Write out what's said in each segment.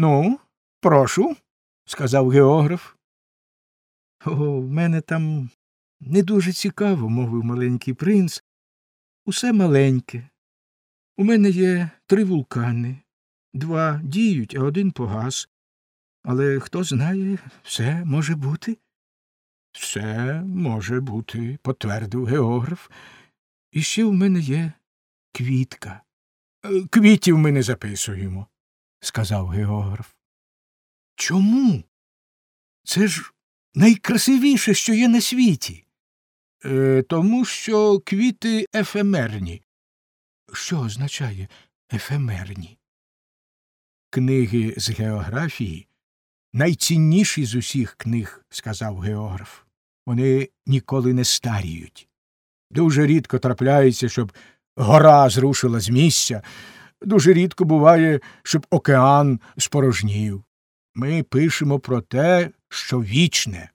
Ну, прошу, сказав географ. О, в мене там не дуже цікаво, мовив маленький принц. Усе маленьке. У мене є три вулкани. Два діють, а один погас. Але хто знає, все може бути. Все може бути, потвердив географ. І ще в мене є квітка. «Е, Квітів ми не записуємо, сказав географ. Чому? Це ж найкрасивіше, що є на світі. Е, тому що квіти ефемерні. Що означає ефемерні? Книги з географії найцінніші з усіх книг, сказав географ. Вони ніколи не старіють. Дуже рідко трапляється, щоб гора зрушила з місця, дуже рідко буває, щоб океан спорожнів. Ми пишемо про те, що вічне.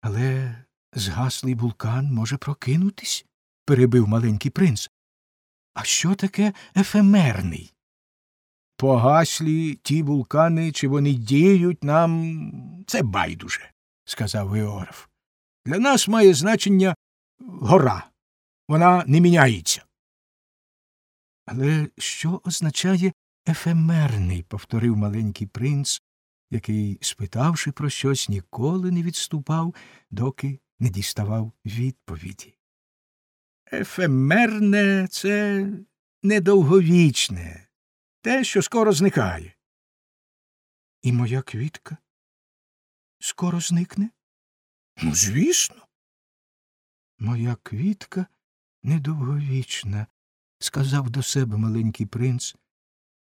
Але згаслий вулкан може прокинутись, перебив маленький принц. А що таке ефемерний? Погаслі ті вулкани, чи вони діють нам, це байдуже, сказав географ. Для нас має значення гора. Вона не міняється. Але що означає ефемерний? повторив маленький принц, який, спитавши про щось, ніколи не відступав, доки не діставав відповіді. Ефемерне це недовговічне, те, що скоро зникає. І моя квітка скоро зникне? Ну, звісно. Моя квітка недовговічна, сказав до себе маленький принц.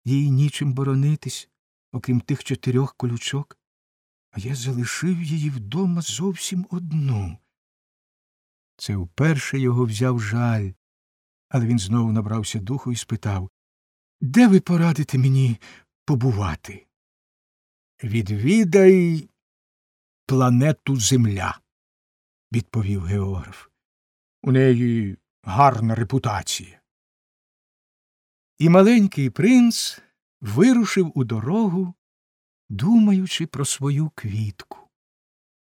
Їй нічим боронитись, окрім тих чотирьох колючок, а я залишив її вдома зовсім одну. Це вперше його взяв жаль, але він знову набрався духу і спитав Де ви порадите мені побувати? Відвідай планету Земля, відповів географ. У неї гарна репутація. І маленький принц вирушив у дорогу, думаючи про свою квітку.